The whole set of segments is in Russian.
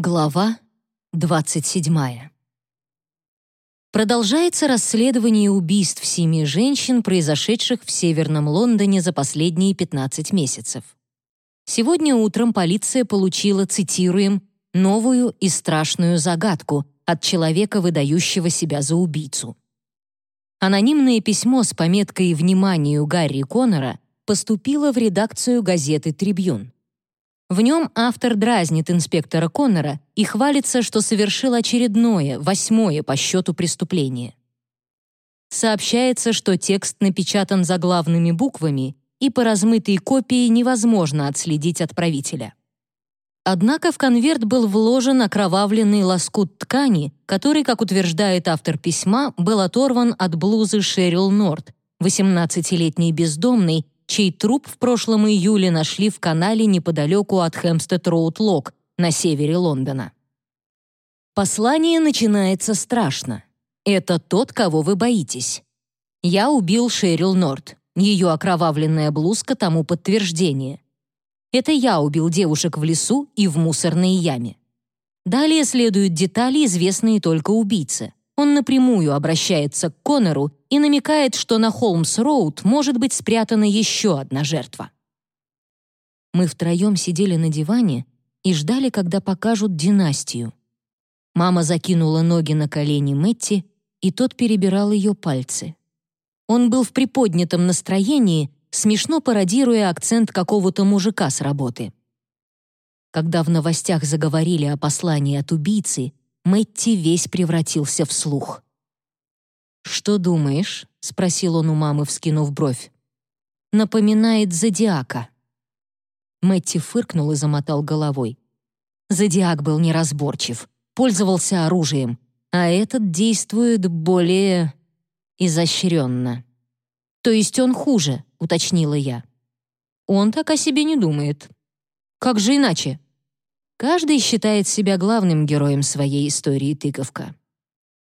Глава 27. Продолжается расследование убийств семи женщин, произошедших в Северном Лондоне за последние 15 месяцев. Сегодня утром полиция получила, цитируем, «новую и страшную загадку» от человека, выдающего себя за убийцу. Анонимное письмо с пометкой «Вниманию Гарри Коннора» поступило в редакцию газеты «Трибюн». В нем автор дразнит инспектора Коннора и хвалится, что совершил очередное, восьмое по счету преступление. Сообщается, что текст напечатан заглавными буквами, и по размытой копии невозможно отследить отправителя. Однако в конверт был вложен окровавленный лоскут ткани, который, как утверждает автор письма, был оторван от блузы Шерил Норт, 18-летней бездомной, чей труп в прошлом июле нашли в канале неподалеку от Хэмстед-Роуд-Лок на севере Лондона. Послание начинается страшно. Это тот, кого вы боитесь. Я убил Шерил Норт. Ее окровавленная блузка тому подтверждение. Это я убил девушек в лесу и в мусорной яме. Далее следуют детали, известные только убийце. Он напрямую обращается к Коннору и намекает, что на Холмс-Роуд может быть спрятана еще одна жертва. Мы втроем сидели на диване и ждали, когда покажут династию. Мама закинула ноги на колени Мэтти, и тот перебирал ее пальцы. Он был в приподнятом настроении, смешно пародируя акцент какого-то мужика с работы. Когда в новостях заговорили о послании от убийцы, Мэтти весь превратился в слух. «Что думаешь?» — спросил он у мамы, вскинув бровь. «Напоминает зодиака». Мэтти фыркнул и замотал головой. Зодиак был неразборчив, пользовался оружием, а этот действует более изощренно. «То есть он хуже», — уточнила я. «Он так о себе не думает». «Как же иначе?» Каждый считает себя главным героем своей истории тыковка.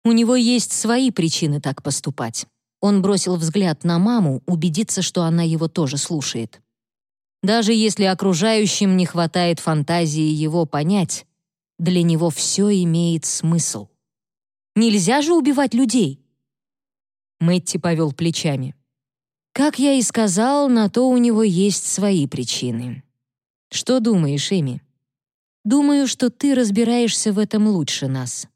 У него есть свои причины так поступать. Он бросил взгляд на маму, убедиться, что она его тоже слушает. Даже если окружающим не хватает фантазии его понять, для него все имеет смысл. Нельзя же убивать людей. Мэтти повел плечами. Как я и сказал, на то у него есть свои причины. Что думаешь, Эми? Думаю, что ты разбираешься в этом лучше нас.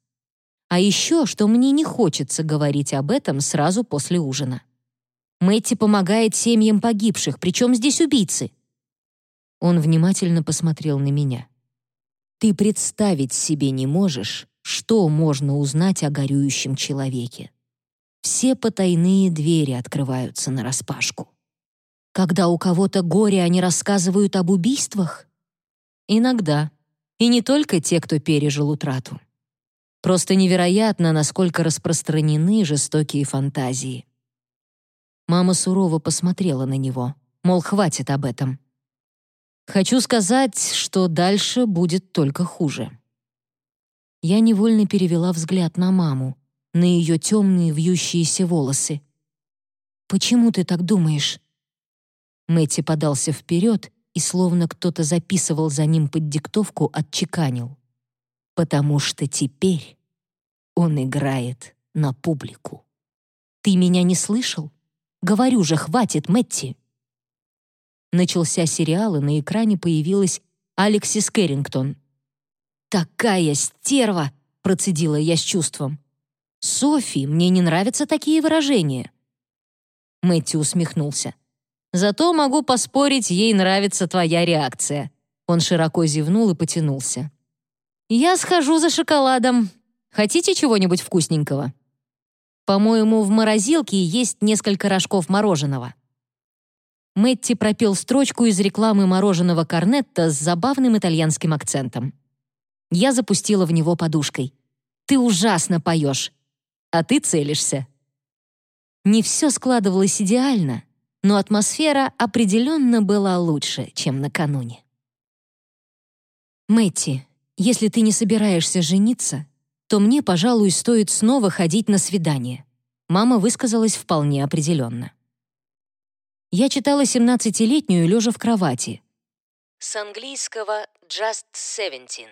А еще, что мне не хочется говорить об этом сразу после ужина. Мэтти помогает семьям погибших, причем здесь убийцы. Он внимательно посмотрел на меня. Ты представить себе не можешь, что можно узнать о горюющем человеке. Все потайные двери открываются нараспашку. Когда у кого-то горе, они рассказывают об убийствах? Иногда. И не только те, кто пережил утрату. Просто невероятно, насколько распространены жестокие фантазии. Мама сурово посмотрела на него, мол, хватит об этом. Хочу сказать, что дальше будет только хуже. Я невольно перевела взгляд на маму, на ее темные вьющиеся волосы. «Почему ты так думаешь?» Мэтти подался вперед и, словно кто-то записывал за ним под диктовку, отчеканил. «Потому что теперь он играет на публику. Ты меня не слышал? Говорю же, хватит, Мэтти!» Начался сериал, и на экране появилась Алексис Кэррингтон. «Такая стерва!» — процедила я с чувством. «Софи, мне не нравятся такие выражения». Мэтти усмехнулся. Зато могу поспорить, ей нравится твоя реакция». Он широко зевнул и потянулся. «Я схожу за шоколадом. Хотите чего-нибудь вкусненького?» «По-моему, в морозилке есть несколько рожков мороженого». Мэтти пропел строчку из рекламы мороженого Корнетто с забавным итальянским акцентом. Я запустила в него подушкой. «Ты ужасно поешь, а ты целишься». Не все складывалось идеально, но атмосфера определенно была лучше, чем накануне. «Мэтти, если ты не собираешься жениться, то мне, пожалуй, стоит снова ходить на свидание». Мама высказалась вполне определенно. Я читала «Семнадцатилетнюю» лежа в кровати. С английского «just seventeen».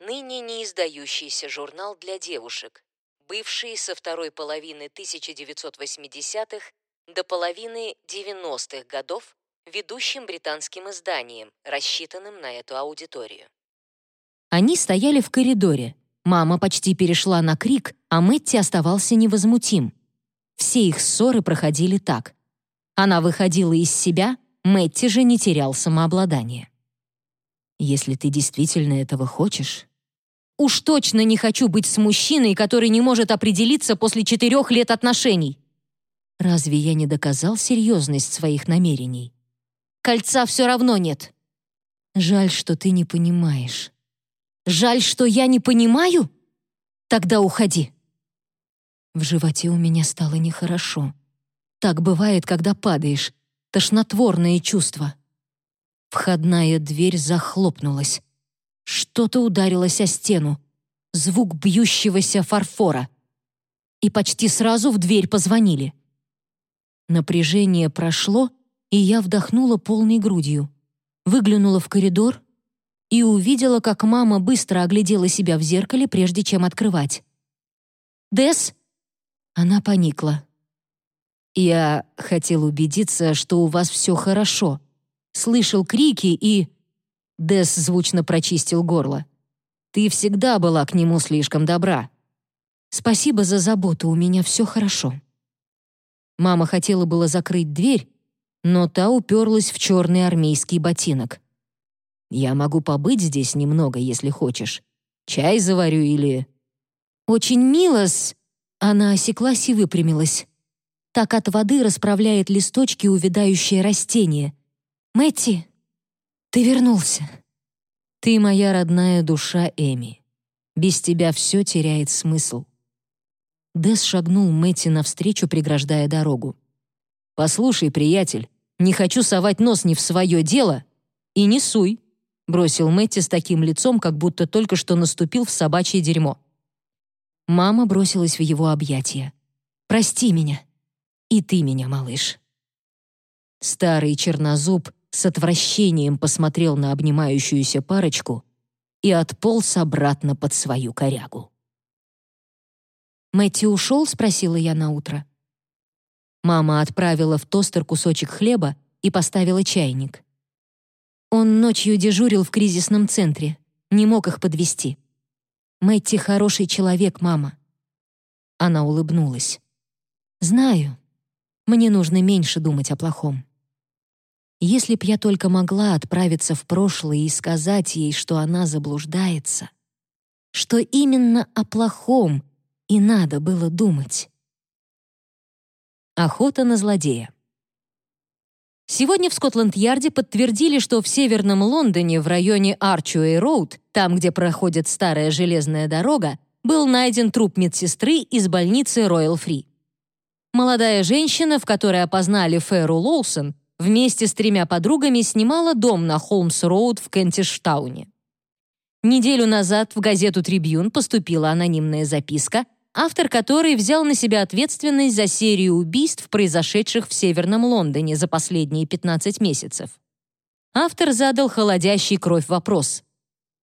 ныне не издающийся журнал для девушек, бывший со второй половины 1980-х до половины 90-х годов ведущим британским изданием, рассчитанным на эту аудиторию. Они стояли в коридоре. Мама почти перешла на крик, а Мэтти оставался невозмутим. Все их ссоры проходили так. Она выходила из себя, Мэтти же не терял самообладание. «Если ты действительно этого хочешь...» «Уж точно не хочу быть с мужчиной, который не может определиться после четырех лет отношений!» «Разве я не доказал серьезность своих намерений?» «Кольца все равно нет!» «Жаль, что ты не понимаешь». «Жаль, что я не понимаю?» «Тогда уходи!» В животе у меня стало нехорошо. Так бывает, когда падаешь. Тошнотворное чувство. Входная дверь захлопнулась. Что-то ударилось о стену. Звук бьющегося фарфора. И почти сразу в дверь позвонили. Напряжение прошло, и я вдохнула полной грудью. Выглянула в коридор и увидела, как мама быстро оглядела себя в зеркале, прежде чем открывать. «Десс, она поникла. «Я хотел убедиться, что у вас все хорошо. Слышал крики и...» Дес звучно прочистил горло. «Ты всегда была к нему слишком добра. Спасибо за заботу, у меня все хорошо». Мама хотела было закрыть дверь, но та уперлась в черный армейский ботинок. «Я могу побыть здесь немного, если хочешь. Чай заварю или...» «Очень мило с...» Она осеклась и выпрямилась. Так от воды расправляет листочки увядающее растение. «Мэтти, ты вернулся!» «Ты моя родная душа, Эми. Без тебя все теряет смысл». Дэс шагнул Мэтти навстречу, преграждая дорогу. «Послушай, приятель, не хочу совать нос не в свое дело и не суй», бросил Мэтти с таким лицом, как будто только что наступил в собачье дерьмо. Мама бросилась в его объятия. «Прости меня. И ты меня, малыш». Старый чернозуб с отвращением посмотрел на обнимающуюся парочку и отполз обратно под свою корягу. «Мэтти ушел?» — спросила я наутро. Мама отправила в тостер кусочек хлеба и поставила чайник. Он ночью дежурил в кризисном центре, не мог их подвести. Мэтти хороший человек, мама». Она улыбнулась. «Знаю. Мне нужно меньше думать о плохом. Если б я только могла отправиться в прошлое и сказать ей, что она заблуждается, что именно о плохом и надо было думать». Охота на злодея. Сегодня в Скотланд-Ярде подтвердили, что в северном Лондоне в районе Арчуэй-Роуд, там, где проходит старая железная дорога, был найден труп медсестры из больницы Роyal Фри. Молодая женщина, в которой опознали Фэру Лоусон, вместе с тремя подругами снимала дом на Холмс-Роуд в Кентиштауне. Неделю назад в газету «Трибьюн» поступила анонимная записка, автор которой взял на себя ответственность за серию убийств, произошедших в Северном Лондоне за последние 15 месяцев. Автор задал холодящий кровь вопрос.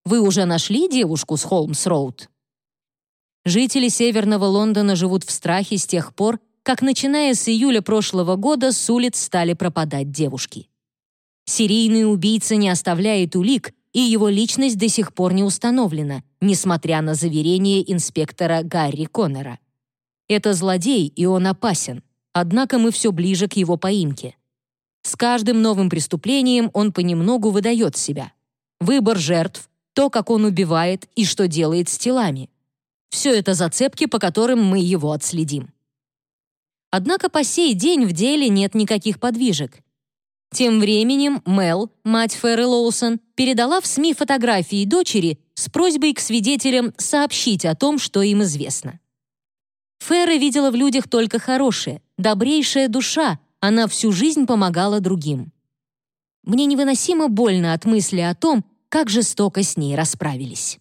«Вы уже нашли девушку с Холмс-Роуд?» Жители Северного Лондона живут в страхе с тех пор, как, начиная с июля прошлого года, с улиц стали пропадать девушки. Серийный убийца не оставляет улик, и его личность до сих пор не установлена, несмотря на заверение инспектора Гарри Коннора. Это злодей, и он опасен, однако мы все ближе к его поимке. С каждым новым преступлением он понемногу выдает себя. Выбор жертв, то, как он убивает и что делает с телами. Все это зацепки, по которым мы его отследим. Однако по сей день в деле нет никаких подвижек. Тем временем Мел, мать Ферры Лоусон, передала в СМИ фотографии дочери с просьбой к свидетелям сообщить о том, что им известно. Ферра видела в людях только хорошее, добрейшая душа, она всю жизнь помогала другим. Мне невыносимо больно от мысли о том, как жестоко с ней расправились.